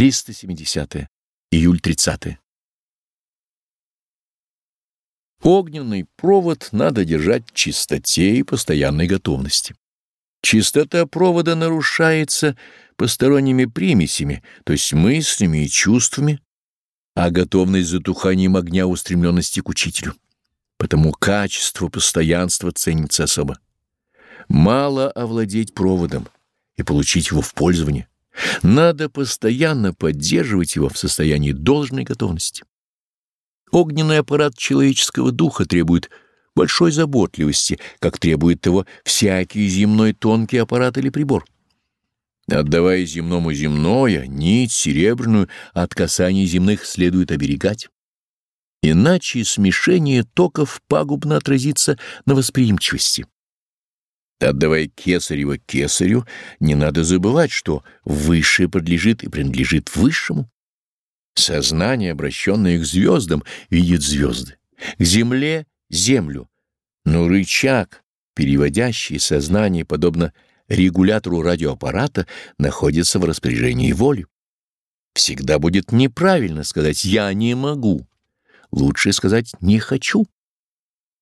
370. -е. Июль 30. -е. Огненный провод надо держать в чистоте и постоянной готовности. Чистота провода нарушается посторонними примесями, то есть мыслями и чувствами, а готовность затуханием огня устремленности к учителю. Потому качество постоянства ценится особо. Мало овладеть проводом и получить его в пользование. Надо постоянно поддерживать его в состоянии должной готовности. Огненный аппарат человеческого духа требует большой заботливости, как требует того всякий земной тонкий аппарат или прибор. Отдавая земному земное, нить серебряную от касаний земных следует оберегать. Иначе смешение токов пагубно отразится на восприимчивости. Отдавая кесарево кесарю, не надо забывать, что высшее подлежит и принадлежит высшему. Сознание, обращенное к звездам, видит звезды, к земле — землю, но рычаг, переводящий сознание, подобно регулятору радиоаппарата, находится в распоряжении воли. Всегда будет неправильно сказать «я не могу», лучше сказать «не хочу».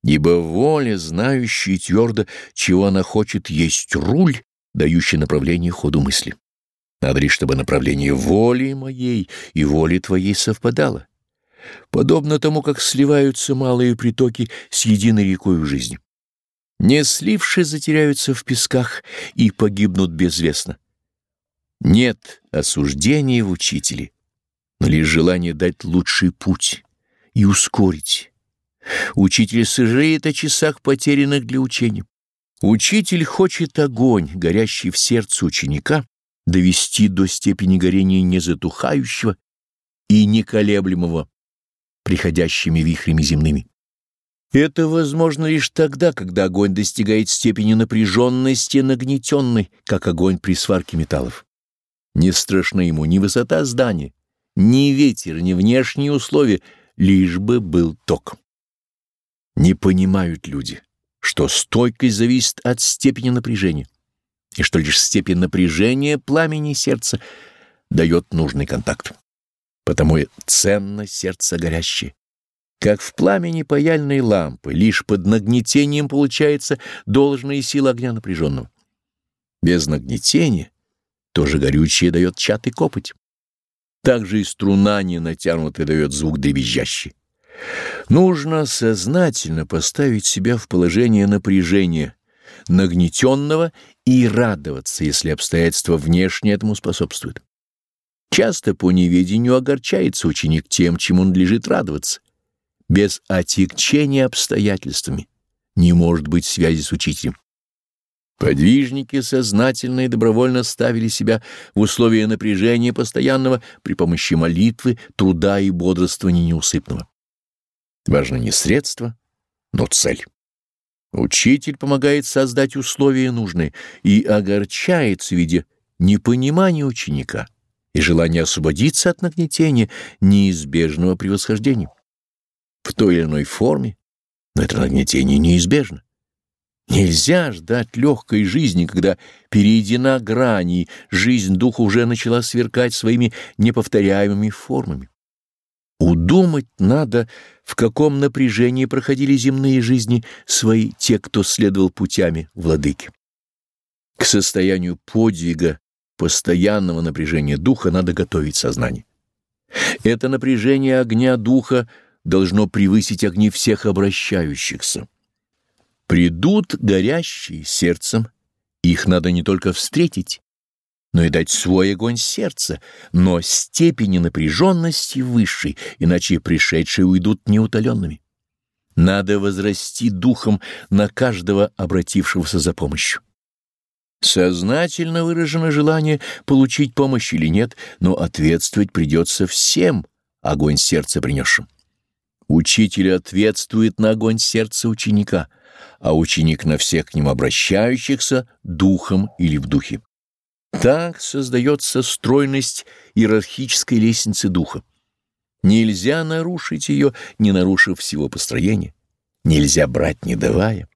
Ибо воля, знающая твердо, чего она хочет, есть руль, дающий направление ходу мысли. Надо лишь, чтобы направление воли моей и воли твоей совпадало. Подобно тому, как сливаются малые притоки с единой рекой в жизни. Не слившись, затеряются в песках и погибнут безвестно. Нет осуждения в учителе, но лишь желание дать лучший путь и ускорить. Учитель сожалеет о часах, потерянных для учения. Учитель хочет огонь, горящий в сердце ученика, довести до степени горения незатухающего и неколеблемого приходящими вихрями земными. Это возможно лишь тогда, когда огонь достигает степени напряженности нагнетенной, как огонь при сварке металлов. Не страшна ему ни высота здания, ни ветер, ни внешние условия, лишь бы был ток. Не понимают люди, что стойкость зависит от степени напряжения, и что лишь степень напряжения пламени сердца дает нужный контакт. Потому и ценно сердце горящее. Как в пламени паяльной лампы, лишь под нагнетением получается должная сила огня напряженного. Без нагнетения тоже горючее дает чатый копоть. Также и струна не натянутая дает звук дребезжащий. Нужно сознательно поставить себя в положение напряжения, нагнетенного и радоваться, если обстоятельства внешне этому способствуют. Часто по неведению огорчается ученик тем, чему он надлежит радоваться. Без отягчения обстоятельствами не может быть связи с учителем. Подвижники сознательно и добровольно ставили себя в условия напряжения постоянного при помощи молитвы, труда и бодрствования неусыпного. Важно не средство, но цель. Учитель помогает создать условия нужные и огорчается, видя непонимание ученика и желание освободиться от нагнетения неизбежного превосхождения. В той или иной форме, но это нагнетение неизбежно. Нельзя ждать легкой жизни, когда перейдена грань, и жизнь духа уже начала сверкать своими неповторяемыми формами. Удумать надо, в каком напряжении проходили земные жизни свои те, кто следовал путями владыки. К состоянию подвига, постоянного напряжения духа надо готовить сознание. Это напряжение огня духа должно превысить огни всех обращающихся. Придут горящие сердцем, их надо не только встретить, но и дать свой огонь сердца, но степени напряженности высшей, иначе пришедшие уйдут неутоленными. Надо возрасти духом на каждого обратившегося за помощью. Сознательно выражено желание получить помощь или нет, но ответствовать придется всем огонь сердца принесшим. Учитель ответствует на огонь сердца ученика, а ученик на всех к ним обращающихся духом или в духе. Так создается стройность иерархической лестницы духа. Нельзя нарушить ее, не нарушив всего построения. Нельзя брать, не давая.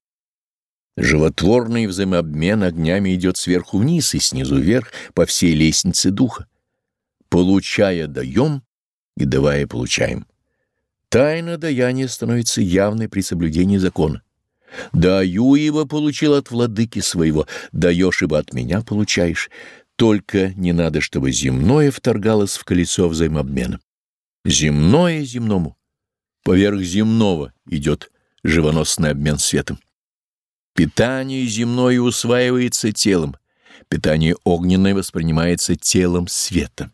Животворный взаимообмен огнями идет сверху вниз и снизу вверх по всей лестнице духа. Получая даем и давая получаем. Тайна даяния становится явной при соблюдении закона. Даю, ибо получил от владыки своего, даешь, ибо от меня получаешь. Только не надо, чтобы земное вторгалось в колесо взаимообмена. Земное земному. Поверх земного идет живоносный обмен светом. Питание земное усваивается телом, питание огненное воспринимается телом света,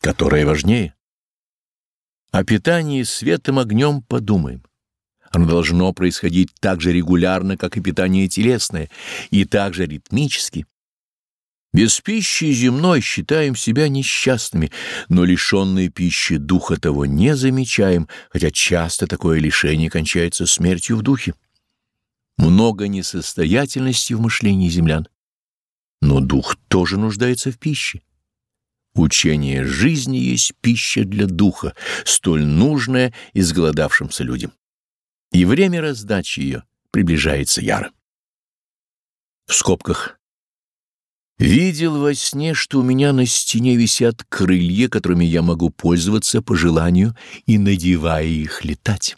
которое важнее. О питании светом огнем подумаем. Оно должно происходить так же регулярно, как и питание телесное, и так же ритмически. Без пищи земной считаем себя несчастными, но лишенные пищи духа того не замечаем, хотя часто такое лишение кончается смертью в духе. Много несостоятельности в мышлении землян, но дух тоже нуждается в пище. Учение жизни есть пища для духа, столь нужная изголодавшимся людям. И время раздачи ее приближается яро. В скобках Видел во сне, что у меня на стене висят крылья, которыми я могу пользоваться по желанию и, надевая их, летать.